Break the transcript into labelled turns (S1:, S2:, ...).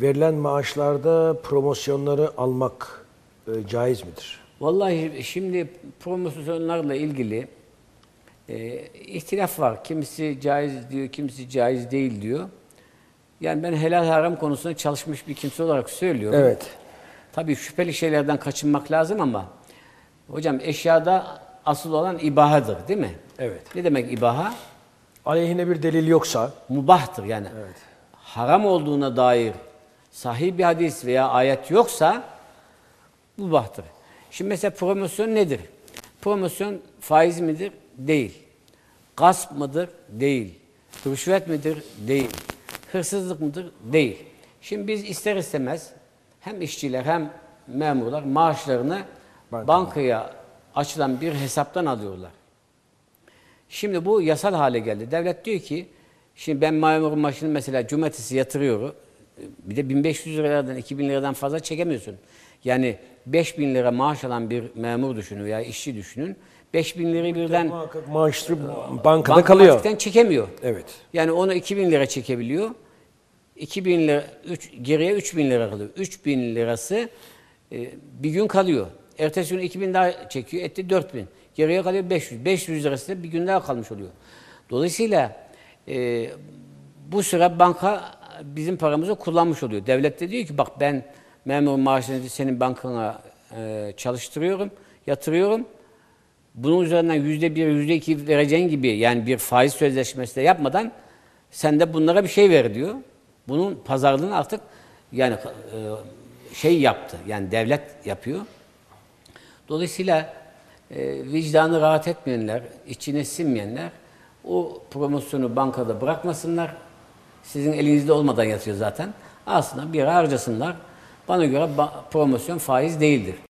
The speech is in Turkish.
S1: verilen maaşlarda promosyonları almak e, caiz midir?
S2: Vallahi şimdi promosyonlarla ilgili e, ihtilaf var. Kimisi caiz diyor, kimisi caiz değil diyor. Yani ben helal haram konusunda çalışmış bir kimse olarak söylüyorum.
S1: Evet.
S2: Tabii şüpheli şeylerden kaçınmak lazım ama hocam eşyada asıl olan ibahadır değil mi?
S1: Evet.
S2: Ne demek ibaha?
S1: Aleyhine bir delil yoksa
S2: Mubahtır yani. Haram olduğuna dair sahih bir hadis veya ayet yoksa mubahtır. Şimdi mesela promosyon nedir? Promosyon faiz midir? Değil. Gasp mıdır? Değil. Rüşvet midir? Değil. Hırsızlık mıdır? Değil. Şimdi biz ister istemez hem işçiler hem memurlar maaşlarını
S1: Banka.
S2: bankaya açılan bir hesaptan alıyorlar. Şimdi bu yasal hale geldi. Devlet diyor ki, şimdi ben memurun maaşını mesela cumartesi yatırıyorum. Bir de 1500 liradan, 2000 liradan fazla çekemiyorsun. Yani 5000 lira maaş alan bir memur düşünün veya işçi düşünün. 5000 lirayı birden
S1: muhakkak maaşlı bankada kalıyor.
S2: bankamatikten çekemiyor.
S1: Evet.
S2: Yani onu 2000 lira çekebiliyor. 2000 lira, üç, geriye 3000 lira kalıyor. 3000 lirası e, bir gün kalıyor. Ertesi gün 2000 daha çekiyor, etti 4000. Geriye kalıyor 500. 500 lirası da bir gün daha kalmış oluyor. Dolayısıyla e, bu süre banka bizim paramızı kullanmış oluyor. Devlet de diyor ki bak ben memur maaşını senin bankana e, çalıştırıyorum, yatırıyorum. Bunun üzerinden yüzde bir, yüzde iki vereceğin gibi yani bir faiz sözleşmesi de yapmadan sen de bunlara bir şey ver diyor. Bunun pazarlığını artık yani e, şey yaptı. Yani devlet yapıyor. Dolayısıyla e, vicdanı rahat etmeyenler, içine sinmeyenler o promosyonu bankada bırakmasınlar. Sizin elinizde olmadan yatıyor zaten. Aslında bir harcasınlar. Bana göre promosyon faiz değildir.